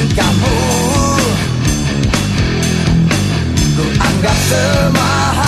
tingkahmu Ku anggap semua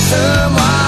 anggap